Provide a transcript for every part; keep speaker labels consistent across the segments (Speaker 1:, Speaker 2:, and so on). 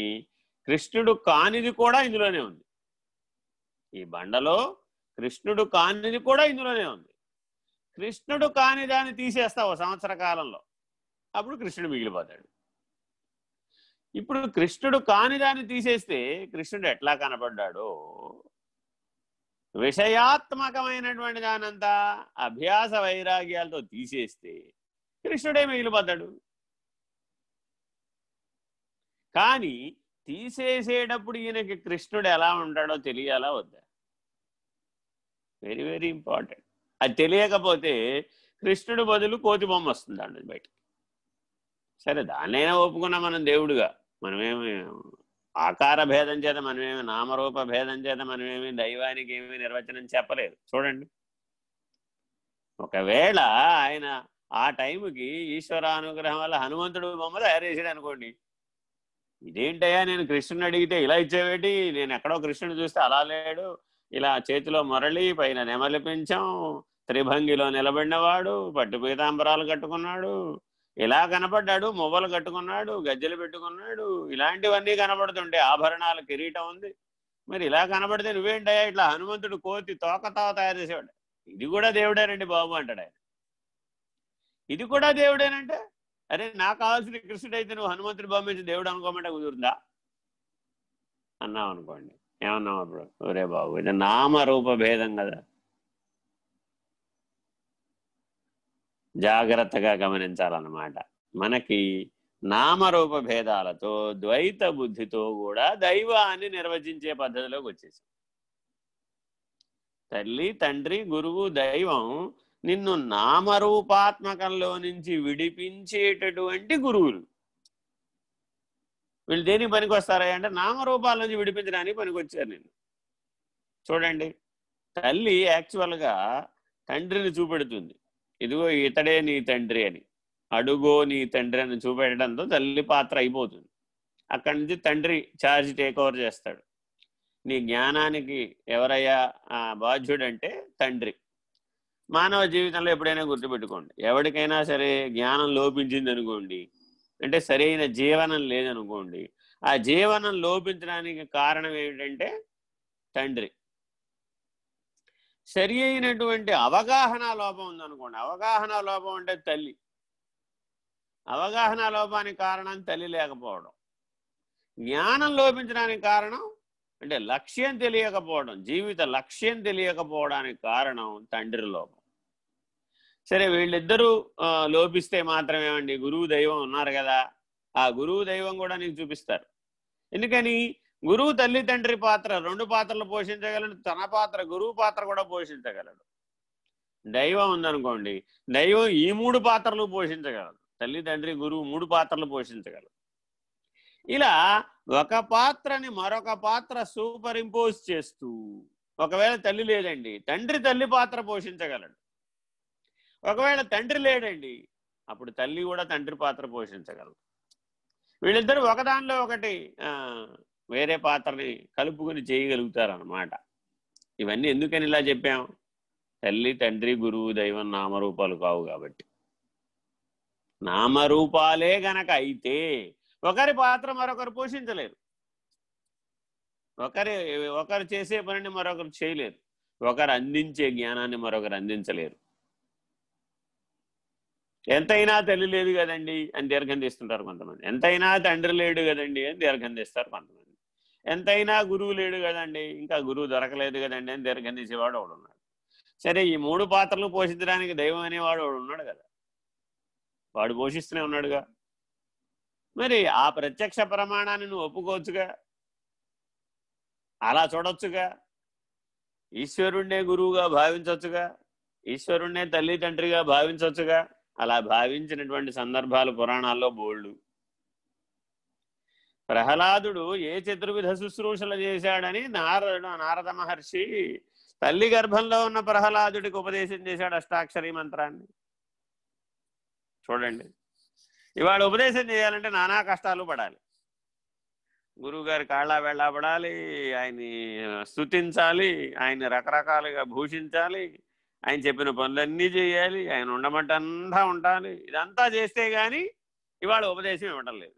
Speaker 1: కృష్ణుడు కానిది కూడా ఇందులోనే ఉంది. ఈ బండలో కృష్ణుడు కానిది కూడా ఇందులోనే ఉంది. కృష్ణుడు కాని దాన్ని తీసేస్తావు సంవత్సర కాలంలో. అప్పుడు కృష్ణుడు మిగిలిపోతాడు. ఇప్పుడు కృష్ణుడు కాని దాన్ని తీసేస్తే కృష్ణుడు ఎట్లా కనపడ్డాడో? విషయాత్మకమైనటువంటి దానంతా అభ్యాస వైరాగ్యాలతో తీసేస్తే కృష్ణుడే మిగిలిపోతాడు. కానీ తీసేసేటప్పుడు ఈయనకి కృష్ణుడు ఎలా ఉంటాడో తెలియాలా వద్దా? వెరీ వెరీ ఇంపార్టెంట్ అది తెలియకపోతే కృష్ణుడు బదులు కోతి బొమ్మ వస్తుంది అండి బయట సరే దాన్నైనా ఒప్పుకున్నా మనం దేవుడుగా. మనమేమి ఆకార భేదం చేత మనమేమి నామరూప భేదం చేత మనమేమి దైవానికి ఏమి నిర్వచనం చెప్పలేదు. చూడండి. ఒకవేళ ఆయన ఆ టైంకి ఈశ్వరానుగ్రహం వల్ల హనుమంతుడు బొమ్మ తయారు చేసాడు అనుకోండి ఇదేంటయ్యా నేను కృష్ణుని అడిగితే ఇలా ఇచ్చేవేటి? నేను ఎక్కడో కృష్ణుడు చూస్తే అలా లేడు. ఇలా చేతిలో మురళి పైన నెమలి పెంచాం త్రిభంగిలో నిలబడినవాడు పట్టు పీతాంబరాలు కట్టుకున్నాడు ఇలా కనపడ్డాడు మొవ్వలు కట్టుకున్నాడు గజ్జలు పెట్టుకున్నాడు ఇలాంటివన్నీ కనపడుతుంటే ఆభరణాల కిరీటం ఉంది. మరి ఇలా కనపడితే నువ్వేంటయ్యా ఇట్లా హనుమంతుడు కోతి తోకతావ తయారు చేసేవాడు. ఇది కూడా దేవుడేనండి బాబు అంటాడు ఆయన. ఇది కూడా దేవుడేనంటే అరే నాకు కావాల్సిన కృష్ణుడు అయితే నువ్వు హనుమంతుడు బొమ్మించి దేవుడు అనుకోమంటే కుదురుందా అన్నావు అనుకోండి. ఏమన్నావు అప్పుడు ఒరే బాబు ఇది నామరూప భేదం కదా. జాగ్రత్తగా గమనించాలన్నమాట. మనకి నామరూప భేదాలతో ద్వైత బుద్ధితో కూడా దైవాన్ని నిర్వచించే పద్ధతిలోకి వచ్చేసాం. తల్లి తండ్రి గురువు దైవం నిన్ను నామరూపాత్మకంలో నుంచి విడిపించేటటువంటి గురువులు. వీళ్ళు దేనికి పనికి వస్తారా అంటే నామరూపాల నుంచి విడిపించడానికి పనికి వచ్చారు నేను చూడండి తల్లి యాక్చువల్గా తండ్రిని చూపెడుతుంది. ఇదిగో ఇతడే నీ తండ్రి అని. అడుగో నీ తండ్రి అని చూపెట్టడంతో తల్లి పాత్ర అయిపోతుంది. అక్కడి నుంచి తండ్రి ఛార్జ్ టేక్ ఓవర్ చేస్తాడు. నీ జ్ఞానానికి ఎవరయ్యా బాధ్యుడంటే తండ్రి. మానవ జీవితంలో ఎప్పుడైనా గుర్తుపెట్టుకోండి. ఎవరికైనా సరే జ్ఞానం లోపించింది అనుకోండి అంటే సరైన జీవనం లేదనుకోండి ఆ జీవనం లోపించడానికి కారణం ఏమిటంటే తండ్రి. సరి అయినటువంటి అవగాహన లోపం ఉందనుకోండి. అవగాహన లోపం అంటే తల్లి. అవగాహన లోపానికి కారణం తల్లి లేకపోవడం. జ్ఞానం లోపించడానికి కారణం అంటే లక్ష్యం తెలియకపోవడం జీవిత లక్ష్యం తెలియకపోవడానికి కారణం తండ్రి లోపం. సరే వీళ్ళిద్దరూ లోపిస్తే మాత్రమేమండి? గురువు దైవం ఉన్నారు కదా. ఆ గురువు దైవం కూడా నీకు చూపిస్తారు. ఎందుకని? గురువు తల్లి తండ్రి పాత్ర రెండు పాత్రలు పోషించగలడు. తన పాత్ర గురువు పాత్ర కూడా పోషించగలడు. దైవం ఉందనుకోండి దైవం ఈ మూడు పాత్రలు పోషించగలడు. తల్లి తండ్రి గురువు మూడు పాత్రలు పోషించగలడు ఇలా ఒక పాత్రని మరొక పాత్ర సూపర్ ఇంపోజ్ చేస్తూ ఒకవేళ తల్లి లేదండి తండ్రి తల్లి పాత్ర పోషించగలడు. ఒకవేళ తండ్రి లేడండి అప్పుడు తల్లి కూడా తండ్రి పాత్ర పోషించగలరు వీళ్ళిద్దరు ఒకదానిలో ఒకటి వేరే పాత్రని కలుపుకొని చేయగలుగుతారన్నమాట. ఇవన్నీ ఎందుకని ఇలా చెప్పాం? తల్లి తండ్రి గురువు దైవం నామరూపాలు కావు కాబట్టి. నామరూపాలే గనక అయితే ఒకరి పాత్ర మరొకరు పోషించలేరు. ఒకరి ఒకరు చేసే పనిని మరొకరు చేయలేరు. ఒకరు అందించే జ్ఞానాన్ని మరొకరు అందించలేరు. ఎంతైనా తల్లి లేదు కదండి అని దీర్ఘం తీస్తుంటారు కొంతమంది. ఎంతైనా తండ్రి లేడు కదండి అని దీర్ఘం తీస్తారు కొంతమంది. ఎంతైనా గురువు లేడు కదండి ఇంకా గురువు దొరకలేదు కదండి అని దీర్ఘం తీసేవాడు ఒకడు ఉన్నాడు. సరే ఈ మూడు పాత్రలు పోషించడానికి దైవం అనేవాడు ఒకడు ఉన్నాడు కదా. వాడు పోషిస్తూనే ఉన్నాడుగా. మరి ఆ ప్రత్యక్ష ప్రమాణాన్ని నువ్వు ఒప్పుకోవచ్చుగా? అలా చూడొచ్చుగా? ఈశ్వరుణ్ణే గురువుగా భావించవచ్చుగా ఈశ్వరుణ్ణే తల్లి తండ్రిగా భావించవచ్చుగా అలా భావించినటువంటి సందర్భాలు పురాణాల్లో బోల్డు. ప్రహ్లాదుడు ఏ చతుర్విధ శుశ్రూషలు చేశాడని నారదుడు నారద మహర్షి తల్లి గర్భంలో ఉన్న ప్రహ్లాదుడికి ఉపదేశం చేశాడు అష్టాక్షరీ మంత్రాన్ని. చూడండి. ఇవాళ ఉపదేశం చేయాలంటే నానా కష్టాలు పడాలి. గురువుగారి కాళ్ళ వెళ్ళ పడాలి ఆయన్ని స్థుతించాలి ఆయన్ని రకరకాలుగా భూషించాలి ఆయన చెప్పిన పనులన్నీ చేయాలి ఆయన ఉండమంటంతా ఉండాలి. ఇదంతా చేస్తే కానీ ఇవాళ ఉపదేశం ఇవ్వడం లేదు.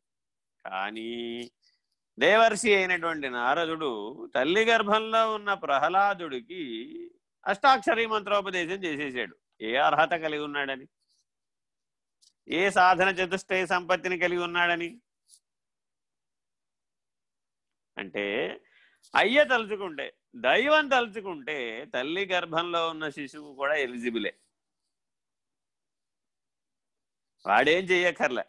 Speaker 1: కానీ దేవర్షి అయినటువంటి నారదుడు తల్లి గర్భంలో ఉన్న ప్రహ్లాదుడికి అష్టాక్షరీ మంత్రోపదేశం చేసేసాడు. ఏ అర్హత కలిగి ఉన్నాడని? ఏ సాధన చతుష్టయ సంపత్తిని కలిగి ఉన్నాడని? అంటే అయ్య తలుచుకుంటే దైవం తలుచుకుంటే తల్లి గర్భంలో ఉన్న శిశువు కూడా ఎలిజిబులే. వాడేం చెయ్యక్కర్లే.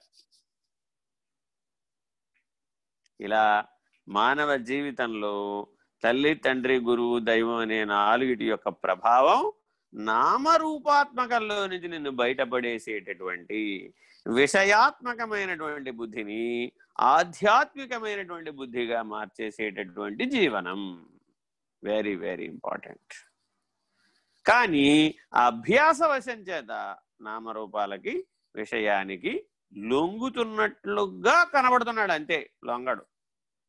Speaker 1: ఇలా మానవ జీవితంలో తల్లి తండ్రి గురువు దైవం అనే నాలుగిటి యొక్క ప్రభావం నామరూపాత్మకంలో నుంచి నిన్ను బయటపడేసేటటువంటి విషయాత్మకమైనటువంటి బుద్ధిని ఆధ్యాత్మికమైనటువంటి బుద్ధిగా మార్చేసేటటువంటి జీవనం. వెరీ వెరీ ఇంపార్టెంట్ కానీ అభ్యాసవశం చేత నామరూపాలకి విషయానికి లొంగుతున్నట్లుగా కనబడుతున్నాడు అంతే లొంగడు.